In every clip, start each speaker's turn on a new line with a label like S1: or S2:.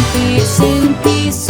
S1: Don't be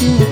S1: to